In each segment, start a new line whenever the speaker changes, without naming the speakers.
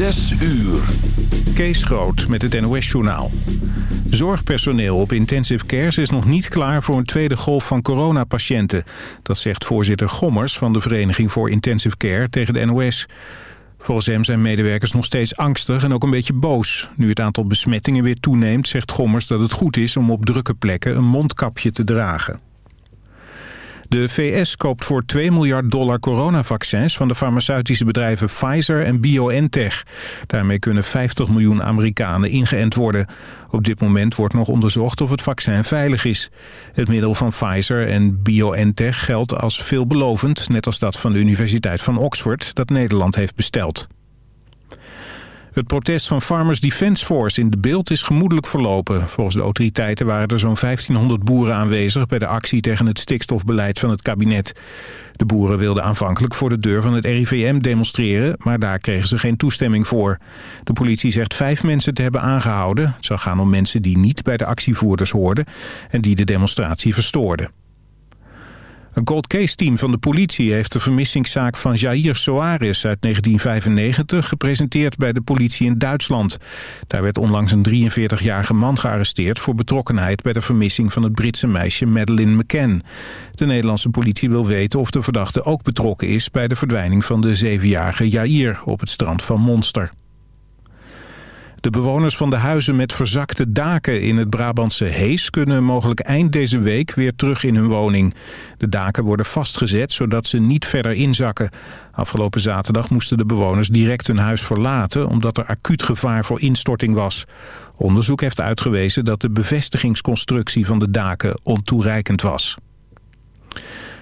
Zes uur.
Kees Groot met het NOS-journaal. Zorgpersoneel op intensive cares is nog niet klaar voor een tweede golf van coronapatiënten. Dat zegt voorzitter Gommers van de Vereniging voor Intensive Care tegen de NOS. Volgens hem zijn medewerkers nog steeds angstig en ook een beetje boos. Nu het aantal besmettingen weer toeneemt, zegt Gommers dat het goed is om op drukke plekken een mondkapje te dragen. De VS koopt voor 2 miljard dollar coronavaccins van de farmaceutische bedrijven Pfizer en BioNTech. Daarmee kunnen 50 miljoen Amerikanen ingeënt worden. Op dit moment wordt nog onderzocht of het vaccin veilig is. Het middel van Pfizer en BioNTech geldt als veelbelovend, net als dat van de Universiteit van Oxford dat Nederland heeft besteld. Het protest van Farmers Defence Force in de beeld is gemoedelijk verlopen. Volgens de autoriteiten waren er zo'n 1500 boeren aanwezig... bij de actie tegen het stikstofbeleid van het kabinet. De boeren wilden aanvankelijk voor de deur van het RIVM demonstreren... maar daar kregen ze geen toestemming voor. De politie zegt vijf mensen te hebben aangehouden. Het zou gaan om mensen die niet bij de actievoerders hoorden... en die de demonstratie verstoorden. Een cold case team van de politie heeft de vermissingszaak van Jair Soares uit 1995 gepresenteerd bij de politie in Duitsland. Daar werd onlangs een 43-jarige man gearresteerd voor betrokkenheid bij de vermissing van het Britse meisje Madeleine McCann. De Nederlandse politie wil weten of de verdachte ook betrokken is bij de verdwijning van de zevenjarige Jair op het strand van Monster. De bewoners van de huizen met verzakte daken in het Brabantse Hees... kunnen mogelijk eind deze week weer terug in hun woning. De daken worden vastgezet zodat ze niet verder inzakken. Afgelopen zaterdag moesten de bewoners direct hun huis verlaten... omdat er acuut gevaar voor instorting was. Onderzoek heeft uitgewezen dat de bevestigingsconstructie van de daken ontoereikend was.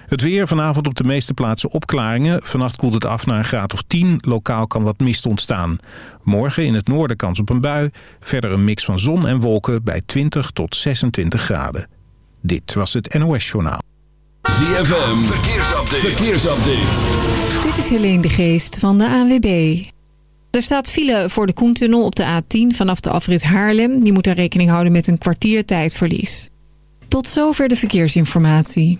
Het weer vanavond op de meeste plaatsen opklaringen. Vannacht koelt het af naar een graad of 10. Lokaal kan wat mist ontstaan. Morgen in het noorden kans op een bui. Verder een mix van zon en wolken bij 20 tot 26 graden. Dit was het NOS Journaal.
ZFM, verkeersupdate. verkeersupdate.
Dit is Helene de Geest van de ANWB. Er staat file voor de Koentunnel op de A10 vanaf de afrit Haarlem. Die moet daar rekening houden met een kwartiertijdverlies. Tot zover de verkeersinformatie.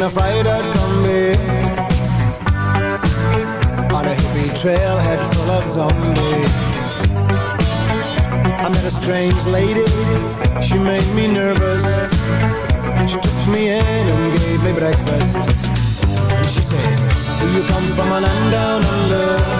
in
a fried-out combi On a hippie trailhead full of zombies. I met a strange lady, she made me nervous. She took me in and gave me breakfast. And she said, do you come from a land down under?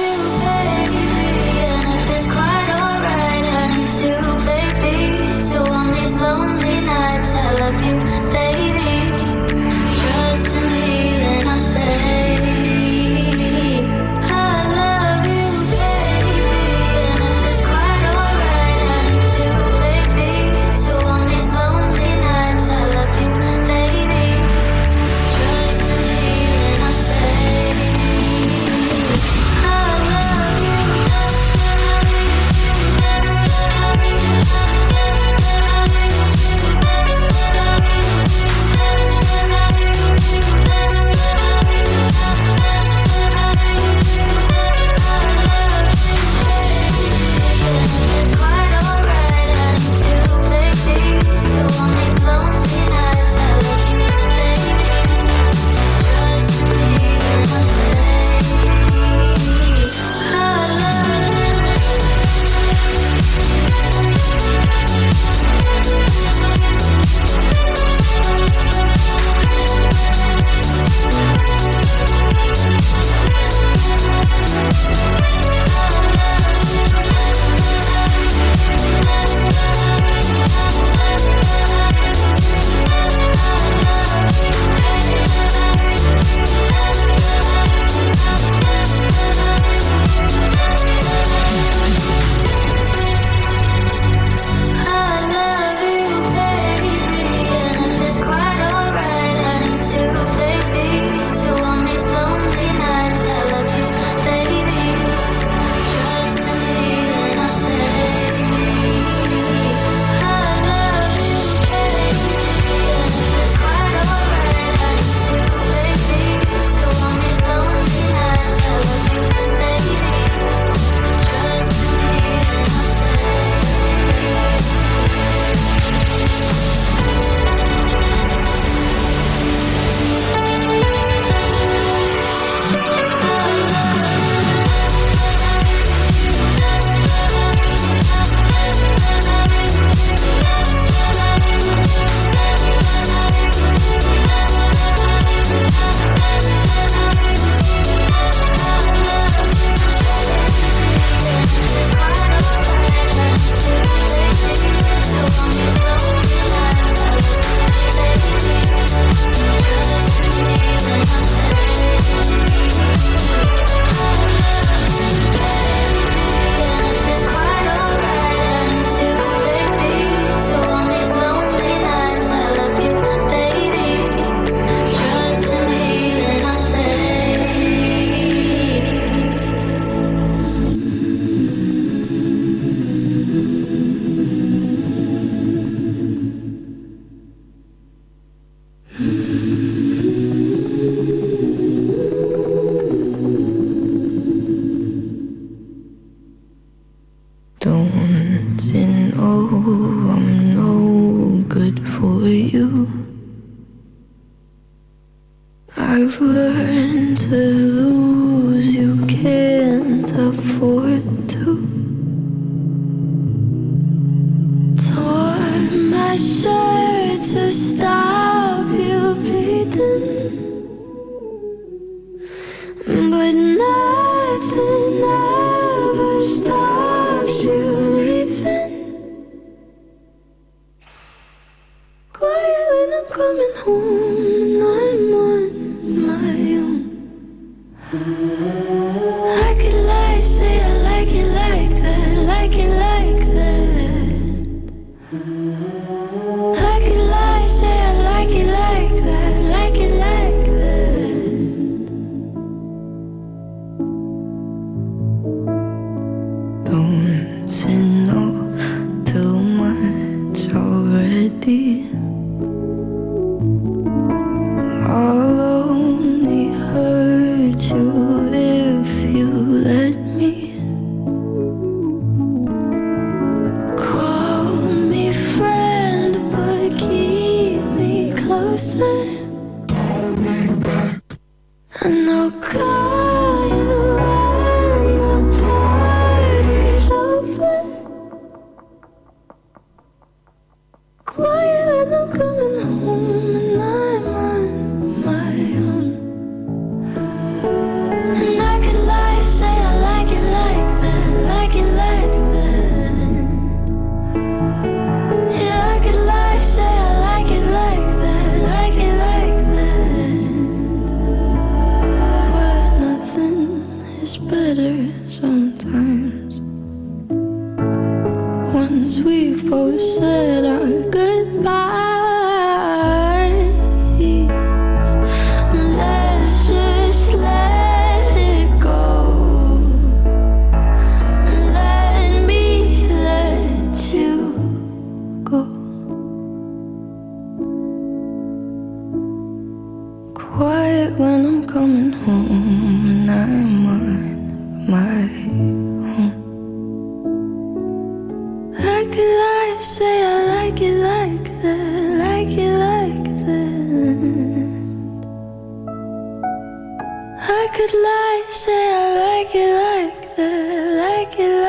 I could lie, say I like it like that, like it. Like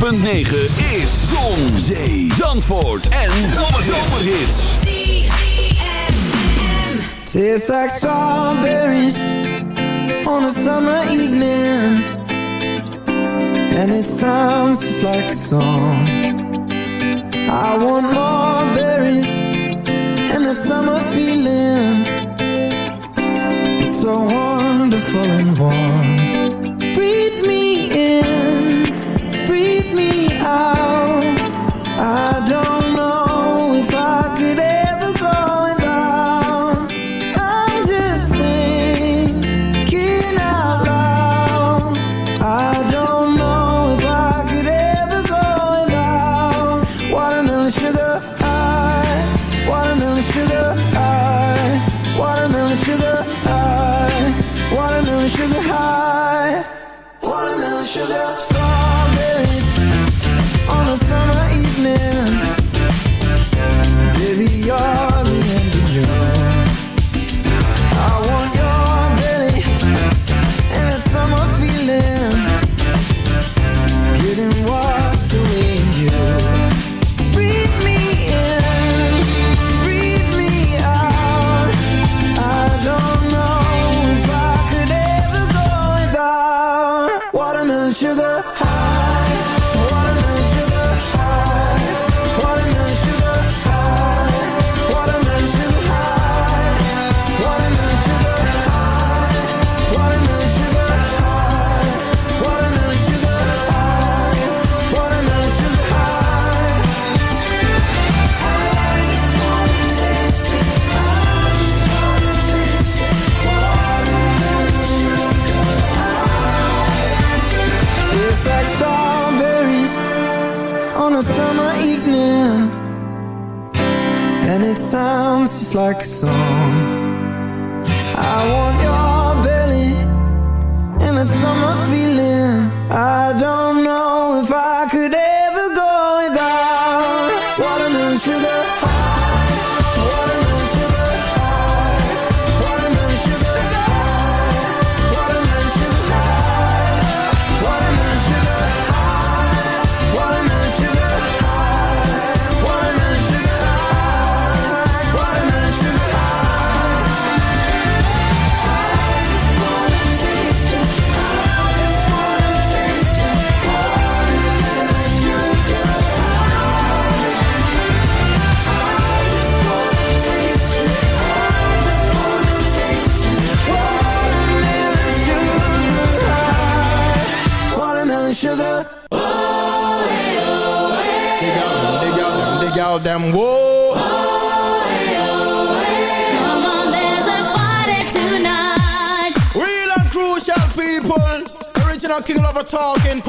106.9 is Zon, Zee, Zandvoort en Zomerhits.
Tastes like strawberries on a summer evening. And it sounds just like a song.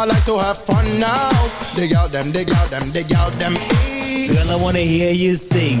I
like
to have fun now. Dig out them, dig out them, dig out them.
Girl, I wanna hear you sing.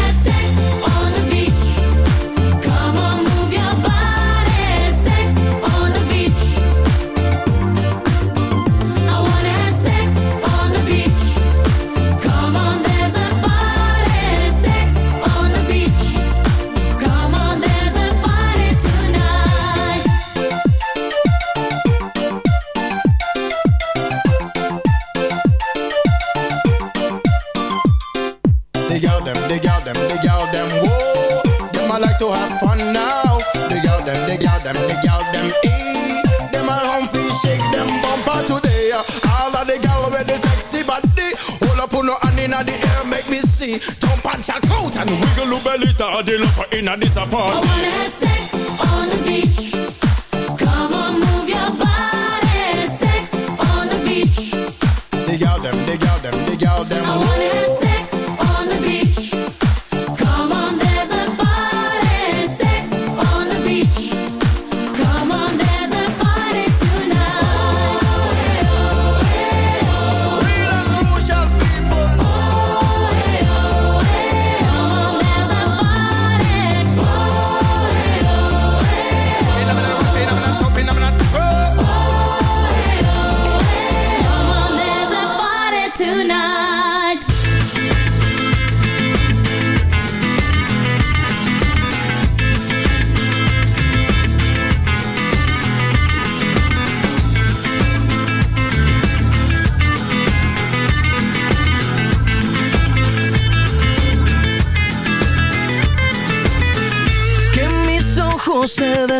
inna the air, make me see. Jump and shout out and wiggle your belly. To the lover inna this
I wanna have sex on the beach. Come on, move your body. Sex on the beach.
Dig out them, dig out them, dig out them.
I wanna have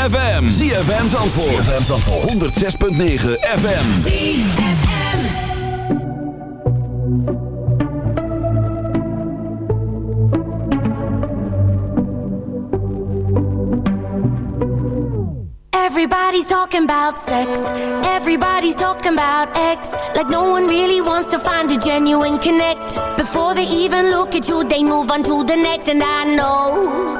ZFM. ZFM Zandvoort. ZFM Zandvoort. 106.9 FM.
Everybody's talking about sex. Everybody's talking about ex. Like no one really wants to find a genuine connect. Before they even look at you, they move on to the next. And I know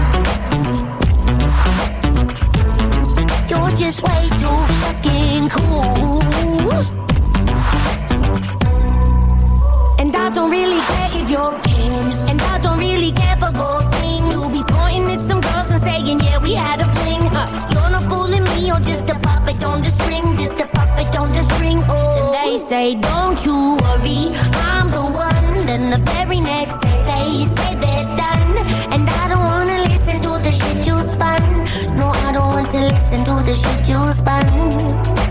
Fucking cool. And I don't really care if you're king. And I don't really care for gold thing. You'll be pointing at some girls and saying, yeah, we had a fling. Huh. You're not fooling me, you're just a puppet on the string. Just a puppet on the string. Oh, and they say, don't you worry, I'm the one. Then the very next day they say they're done. And I don't wanna listen to the shit you spun. No, I don't want to listen to the shit you spun.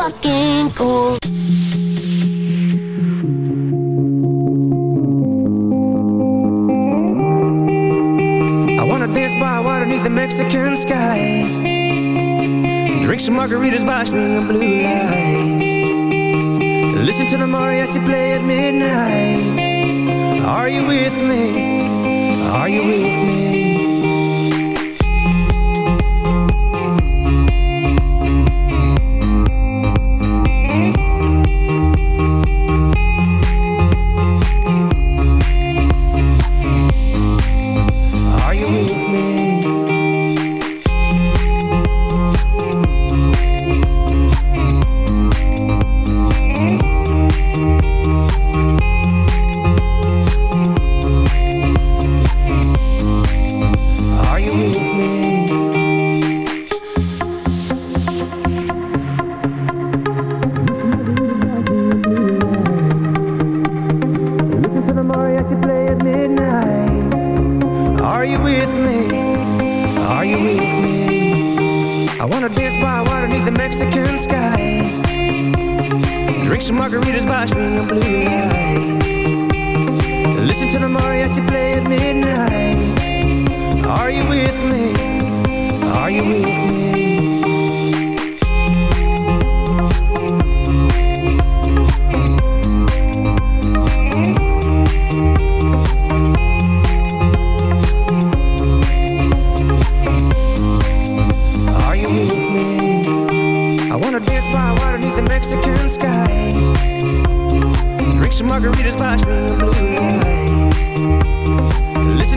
fucking cool. I
wanna dance by water beneath the Mexican sky. Drink some margaritas by string of blue lights. Listen to the mariachi play at midnight. Are you with me? Are you with me?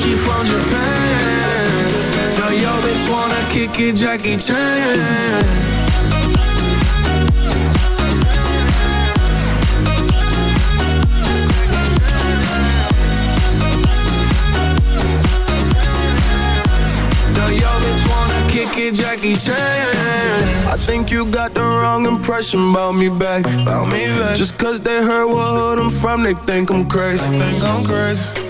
I sushi from Japan. kick it, Jackie Chan. Now yo bitch wanna kick it, Jackie Chan.
I think you got the wrong impression about me back. About me back. Just cause they heard what I'm from, they think I'm crazy. Think I'm crazy.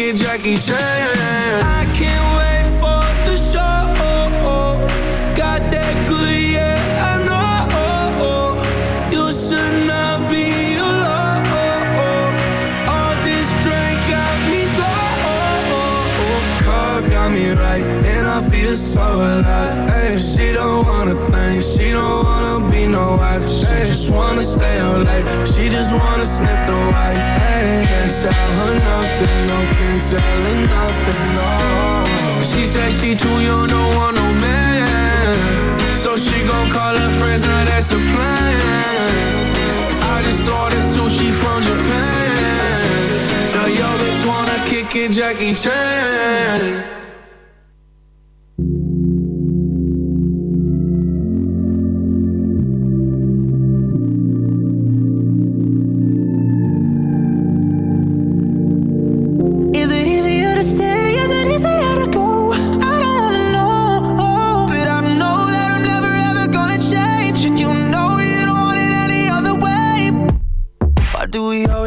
It, Jackie Chan. I can't wait for the show. Got that good, yeah, I know. You should not be alone. All this drink got me going. Car got me right, and I feel so alive. Ay, she don't wanna think, she don't wanna no wife. She just wanna stay up late, she just wanna sniff the white. Can't tell her nothing, no, can't tell her nothing, no. She said she too young, don't want no man. So she gon' call her friends, now that's a plan. I just ordered sushi from Japan. Now yo bitch wanna kick it, Jackie Chan.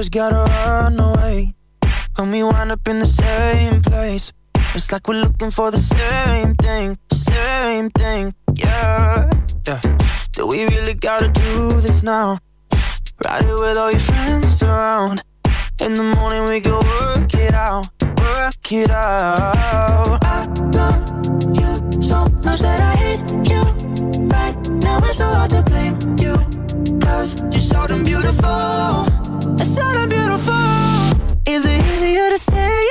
Always gotta run away? When we wind up in the same place, it's like we're looking for the same thing, same thing, yeah. yeah. Do we really gotta do this now? Ride it with all your friends around. In the morning we go work it out, work it out. I love you so much that I hate you. Right now it's so hard to blame you. Cause you're so damn beautiful. It's so damn beautiful. Is it easier to stay?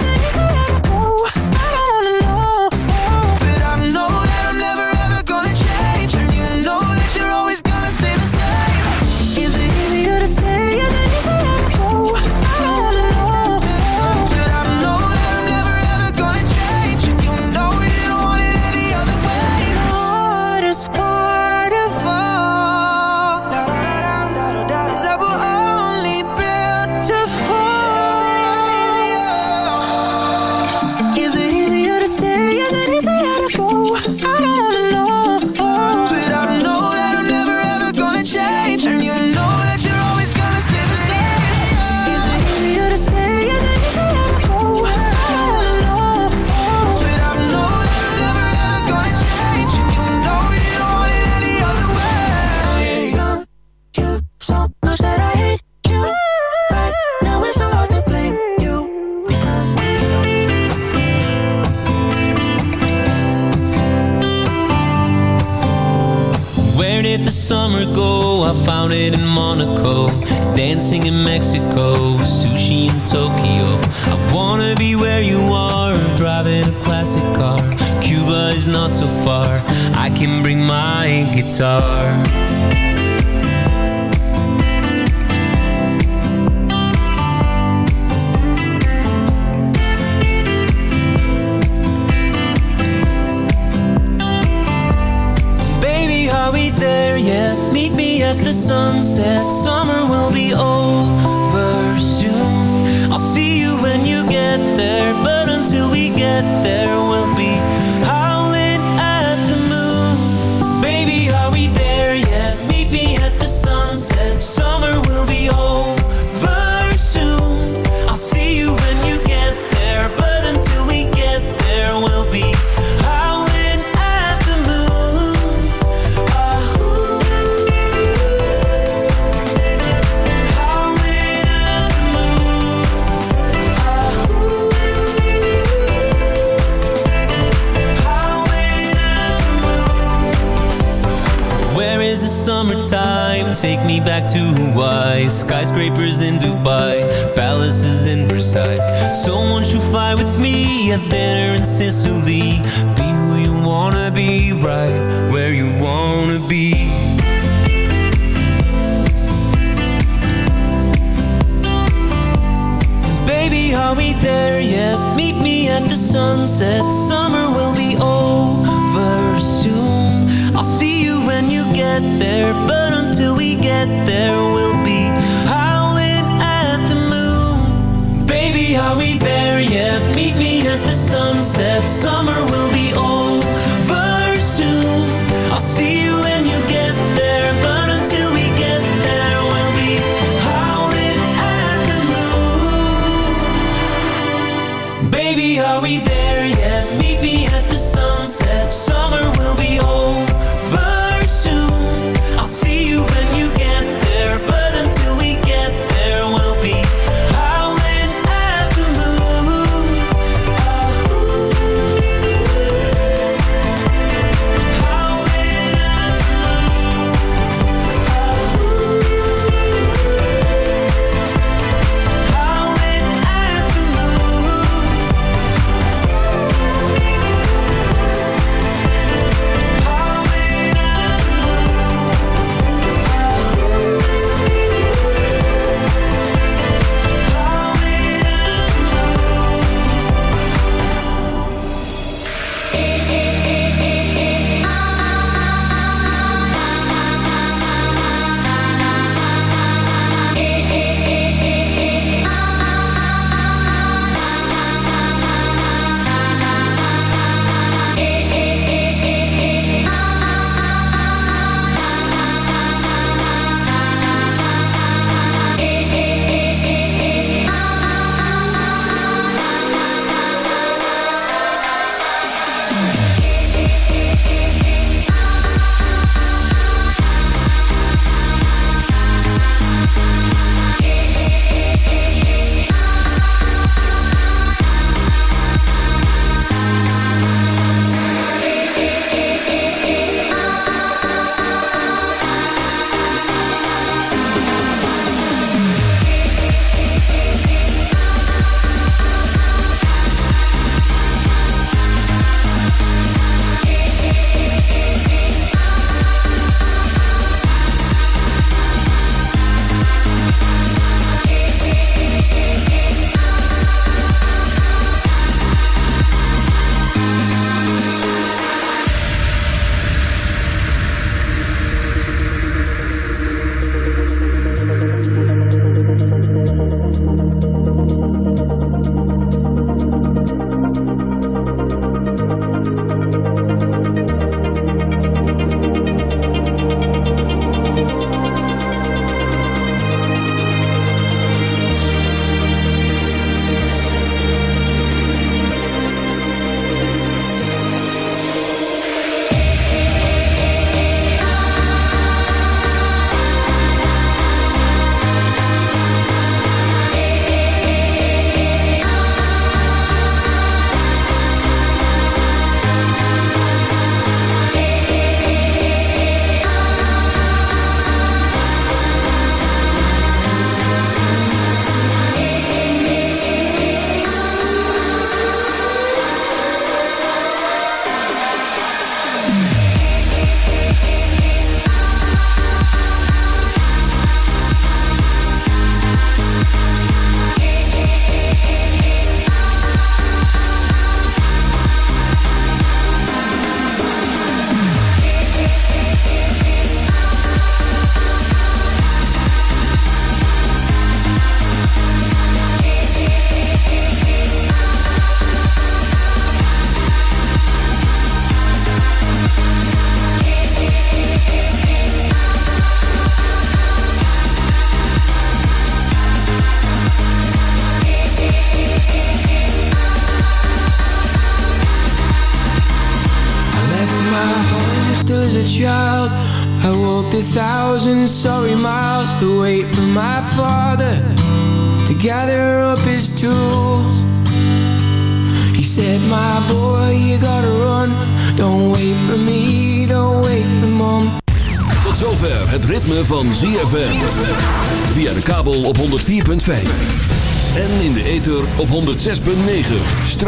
Back to Hawaii. Skyscrapers in Dubai